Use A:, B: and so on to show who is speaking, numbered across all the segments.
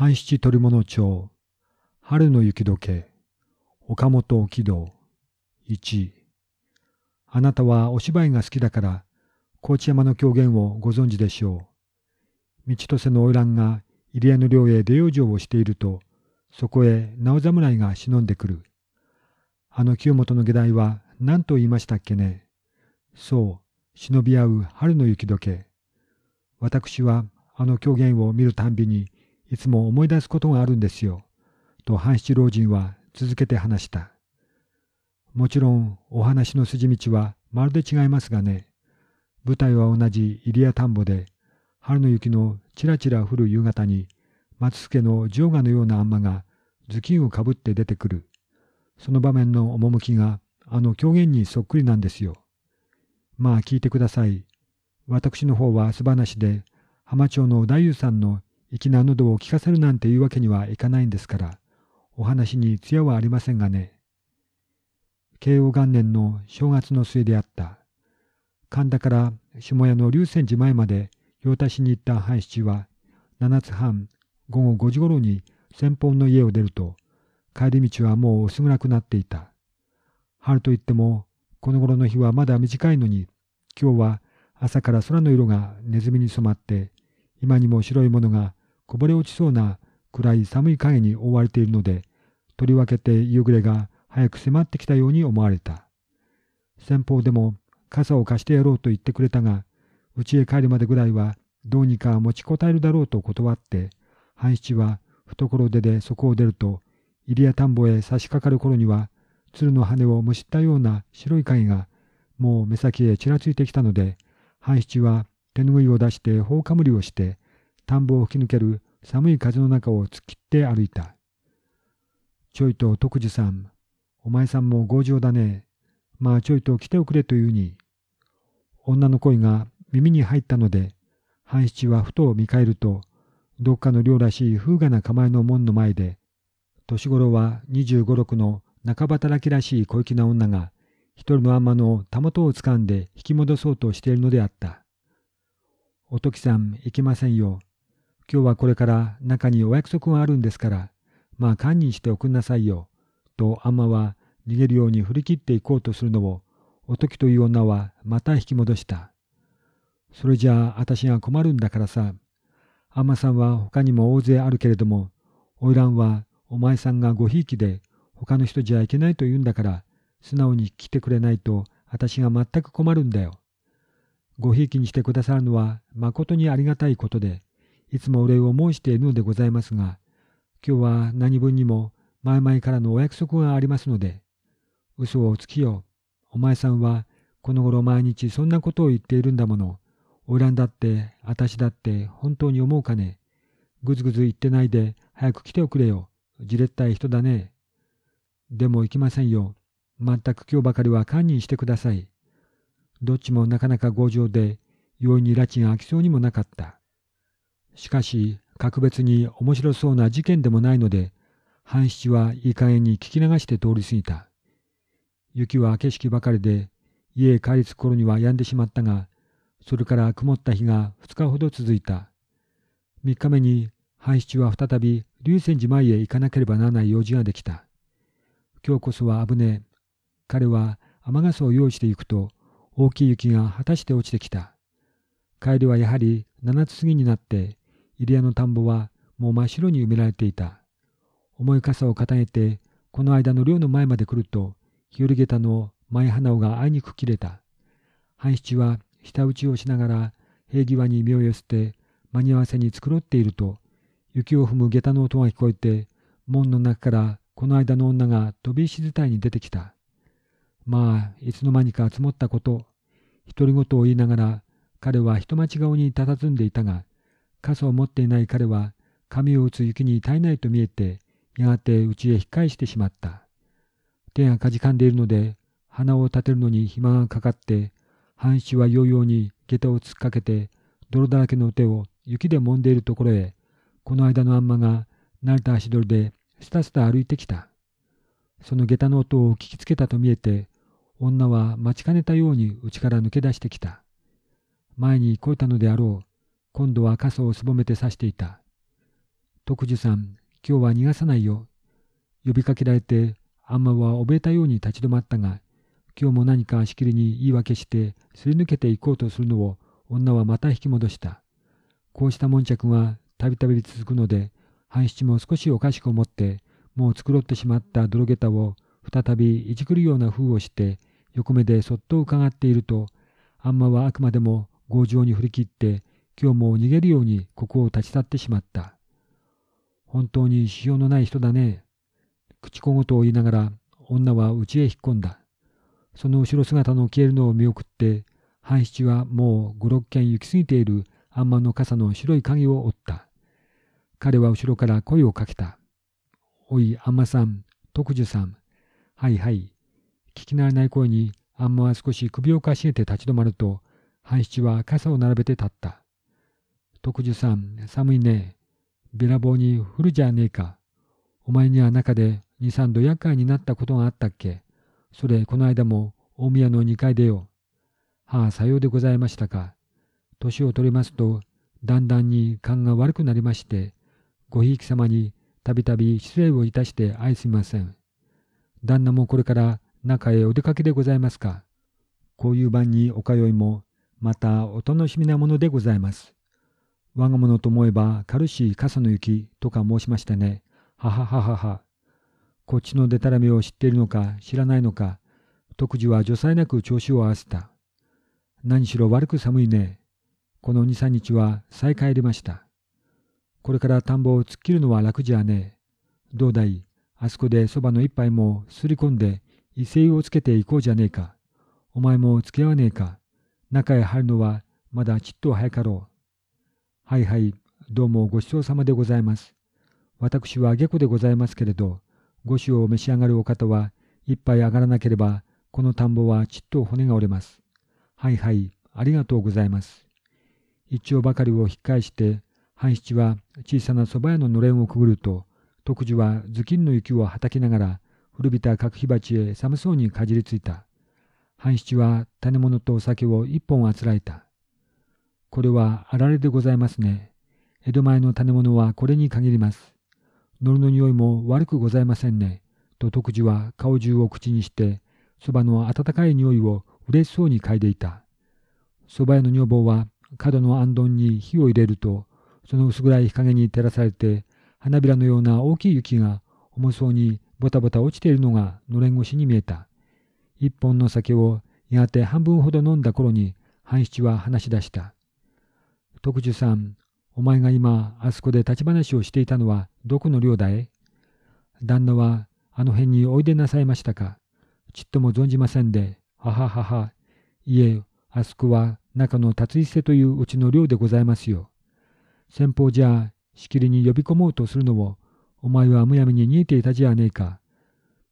A: 半七取物町春の雪解け岡本喜道1あなたはお芝居が好きだから高知山の狂言をご存知でしょう。道と瀬の花魁が入江の寮へ出養生をしているとそこへ直侍が忍んでくる。あの清本の下代は何と言いましたっけね。そう、忍び合う春の雪解け。私はあの狂言を見るたんびにいつも思い出すことがあるんですよ。と半七老人は続けて話した。もちろんお話の筋道はまるで違いますがね。舞台は同じ入谷田んぼで、春の雪のちらちら降る夕方に松助の城下のようなあんまが頭巾をかぶって出てくる。その場面の趣があの狂言にそっくりなんですよ。まあ聞いてください。私の方は素話で浜町の太夫さんの粋な喉を聞かせるなんていうわけにはいかないんですから、お話に艶はありませんがね。慶応元年の正月の末であった。神田から下屋の龍泉寺前まで用足しに行った半七は、七つ半午後5時ごろに先方の家を出ると、帰り道はもう薄暗くなっていた。春といっても、この頃の日はまだ短いのに、今日は朝から空の色がネズミに染まって、今にも白いものがこぼれ落ちそうな暗い寒い影に覆われているので、とりわけて夕暮れが早く迫ってきたように思われた。先方でも傘を貸してやろうと言ってくれたが、家へ帰るまでぐらいはどうにか持ちこたえるだろうと断って、半七は懐出でそこを出ると、入谷田んぼへ差し掛かる頃には、鶴の羽をむしったような白い影が、もう目先へちらついてきたので、半七は手ぬぐいを出して頬かむりをして、田んぼを吹き抜ける寒い風の中を突っ切って歩いた。ちょいと徳次さん、お前さんも強情だね。まあちょいと来ておくれというに。女の声が耳に入ったので、半七はふと見返ると、どっかの寮らしい風雅な構えの門の前で、年頃は二十五六の中働きらしい小粋な女が、一人のあんまのたもとをつかんで引き戻そうとしているのであった。おときさん、行きませんよ。今日はこれから中にお約束があるんですから、まあ堪忍しておくんなさいよ。とあんまは逃げるように振り切っていこうとするのを、おときという女はまた引き戻した。それじゃあ私が困るんだからさ、アマさんは他にも大勢あるけれども、花魁はお前さんがごひいきで他の人じゃいけないと言うんだから、素直に来てくれないと私が全く困るんだよ。ごひいきにしてくださるのは誠にありがたいことで、いつもお礼を申しているのでございますが、今日は何分にも前々からのお約束がありますので、嘘をつきよ。お前さんはこの頃毎日そんなことを言っているんだもの。おらんだって、あたしだって本当に思うかね。ぐずぐず言ってないで早く来ておくれよ。じれったい人だね。でも行きませんよ。全く今日ばかりは堪忍してください。どっちもなかなか強情で、容易に拉致が飽きそうにもなかった。しかし、格別に面白そうな事件でもないので、半七はいい加減に聞き流して通り過ぎた。雪は景色ばかりで、家へ帰り着く頃には止んでしまったが、それから曇った日が二日ほど続いた。三日目に半七は再び龍泉寺前へ行かなければならない用事ができた。今日こそは危ねえ。彼は雨傘を用意していくと、大きい雪が果たして落ちてきた。帰りはやはり七つ過ぎになって、入谷の田んぼはもう真っ白に埋められていた。重い傘を固めて、この間の寮の前まで来ると、日和下駄の前鼻緒があいにく切れた。半七は舌打ちをしながら平際に身を寄せて間に合わせに繕っていると雪を踏む下駄の音が聞こえて門の中からこの間の女が飛び石伝いに出てきた。まあいつの間にか積もったこと独り言を言いながら彼は人待ち顔に佇んでいたが傘を持っていない彼は髪を打つ雪に絶えないと見えてやがて家へ引っ返してしまった。手がかじかんでいるので鼻を立てるのに暇がかかって半七はようように下駄を突っかけて、泥だらけの手を雪で揉んでいるところへ、この間のあんまが慣れた足取りでスタスタ歩いてきた。その下駄の音を聞きつけたと見えて、女は待ちかねたように家から抜け出してきた。前に越えたのであろう。今度は傘をすぼめて刺していた。徳寿さん、今日は逃がさないよ。呼びかけられて、あんまは怯えたように立ち止まったが、今日も何かしきりに言い訳してすり抜けていこうとするのを女はまた引き戻した。こうした悶着がたびたび続くので、半七も少しおかしく思って、もう繕ってしまった泥下駄を再びいじくるような風をして、横目でそっと伺っていると、あんまはあくまでも強情に振り切って、今日も逃げるようにここを立ち去ってしまった。本当にしようのない人だね。口小言を言いながら女は家へ引っ込んだ。その後ろ姿の消えるのを見送って、半七はもう五六軒行き過ぎているあんまの傘の白い影を追った。彼は後ろから声をかけた。おい、あんまさん、徳寿さん。はいはい。聞き慣れない声にあんまは少し首をかしげて立ち止まると、半七は傘を並べて立った。徳寿さん、寒いね。べらぼうに降るじゃねえか。お前には中で二三度厄介になったことがあったっけそれ、この間も大宮の二階でよ。はあ、さようでございましたか。年を取りますと、だんだんに勘が悪くなりまして、ごひいき様にたびたび失礼をいたして愛すみません。旦那もこれから中へお出かけでございますか。こういう晩にお通いも、またお楽しみなものでございます。我が物と思えば軽しい傘の雪とか申しましてね。ははははは。こっちのでたらめを知っているのか知らないのか、徳次は除災なく調子を合わせた。何しろ悪く寒いね。この二三日は再帰りました。これから田んぼを突っ切るのは楽じゃねえ。どうだい、あそこでそばの一杯もすり込んで威勢をつけていこうじゃねえか。お前も付き合わねえか。中へ入るのはまだちっと早かろう。はいはい、どうもごちそうさまでございます。私は下戸でございますけれど、ご酒を召し上がるお方は、一杯上がらなければ、この田んぼはちっと骨が折れます。はいはい、ありがとうございます。一応ばかりを引っ返して、半七は小さな蕎麦屋ののれんをくぐると、徳次は頭巾の雪をはたきながら、古びた角火鉢へ寒そうにかじりついた。半七は種物とお酒を一本あつらえた。これはあられでございますね。江戸前の種物はこれに限ります。のりの匂いも悪くございませんね。と徳次は顔中を口にして、そばの温かい匂いを嬉しそうに嗅いでいた。そば屋の女房は角のあんどんに火を入れると、その薄暗い日陰に照らされて、花びらのような大きい雪が重そうにボタボタ落ちているのがのれん越しに見えた。一本の酒をやがて半分ほど飲んだ頃に半七は話し出した。徳寿さん、お前が今、あそこで立ち話をしていたのはどこの寮だい旦那はあの辺においでなさいましたか？ちっとも存じませんで、はははは。いえ、あそこは中の達一瀬といううちの寮でございますよ。先方じゃしきりに呼び込もうとするのを、お前はむやみに逃げていたじゃねえか。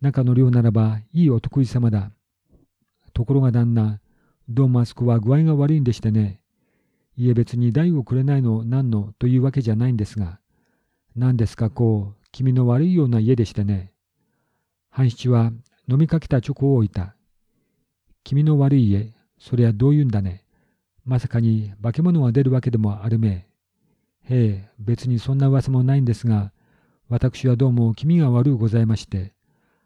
A: 中の寮ならばいいお得意様だ。ところが旦那、どうもあそこは具合が悪いんでしてね。いえ別に代をくれないの何のというわけじゃないんですが、何ですかこう、気味の悪いような家でしてね。半七は飲みかけたチョコを置いた。気味の悪い家、そりゃどういうんだね。まさかに化け物が出るわけでもあるめえ。へえ、別にそんな噂もないんですが、私はどうも気味が悪うございまして、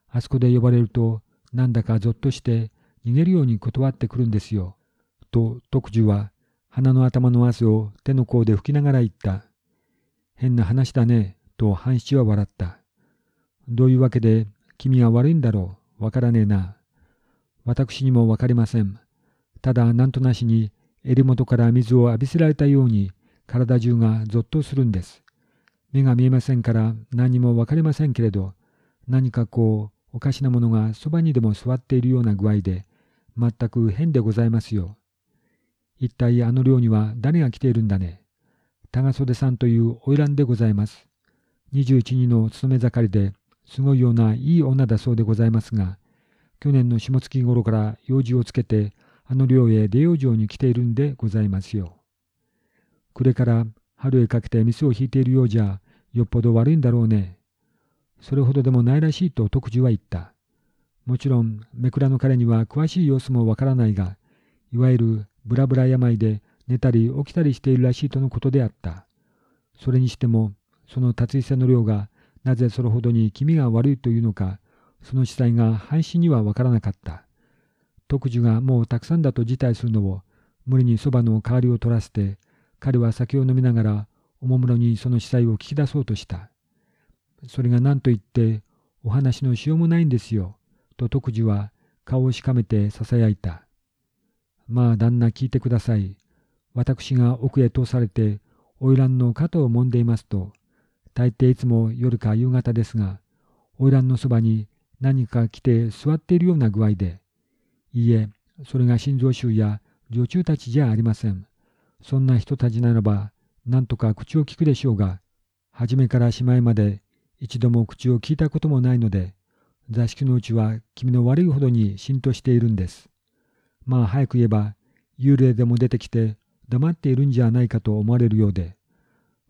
A: あそこで呼ばれると、なんだかぞっとして逃げるように断ってくるんですよ。と、徳寿は鼻の頭の汗を手の甲で拭きながら言った。変な話だね、と半七は笑った。どういうわけで君は悪いんだろう、わからねえな。私にもわかりません。ただなんとなしに襟元から水を浴びせられたように体中がぞっとするんです。目が見えませんから何にもわかりませんけれど、何かこう、おかしなものがそばにでも座っているような具合で、全く変でございますよ。一体あの寮には誰が来ているんだね。長袖さんという花魁でございます。二十一人の勤め盛りで、すごいようないい女だそうでございますが、去年の下月頃から用事をつけて、あの寮へ出養生に来ているんでございますよ。暮れから春へかけて店を引いているようじゃ、よっぽど悪いんだろうね。それほどでもないらしいと徳次は言った。もちろん、めくらの彼には詳しい様子もわからないが、いわゆるブラブラ病で寝たり起きたりしているらしいとのことであった。それにしても、その達伊さの量がなぜそれほどに気味が悪いというのか、その司祭が半信にはわからなかった。特需がもうたくさんだと辞退するのを、無理にそばの代わりを取らせて、彼は酒を飲みながら、おもむろにその司祭を聞き出そうとした。それが何と言って、お話のしようもないんですよ、と特需は顔をしかめてささやいた。まあ旦那聞いてください。私が奥へ通されて、花魁の肩を揉んでいますと、大抵いつも夜か夕方ですが、花魁のそばに何か来て座っているような具合で、いいえ、それが心臓臭や女中たちじゃありません。そんな人たちならば、なんとか口を聞くでしょうが、初めからしまいまで一度も口を聞いたこともないので、座敷のうちは君の悪いほどに浸透しているんです。まあ早く言えば、幽霊でも出てきて黙っているんじゃないかと思われるようで、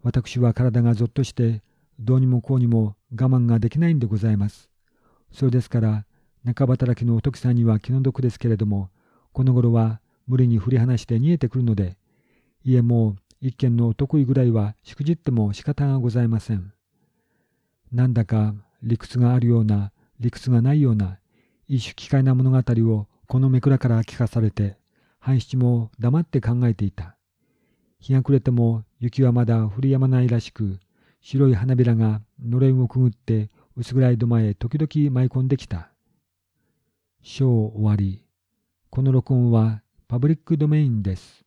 A: 私は体がぞっとして、どうにもこうにも我慢ができないんでございます。それですから、中働きのおときさんには気の毒ですけれども、この頃は無理に振り離して逃げてくるので、いえもう一軒の得意ぐらいはしくじっても仕方がございません。なんだか理屈があるような、理屈がないような、一種奇怪な物語をこの目くらから聞かされて、半七も黙って考えていた。日が暮れても雪はまだ降りやまないらしく、白い花びらがのれんをくぐって薄暗い土間へ時々舞い込んできた。章終わり。この録音はパブリックドメインです。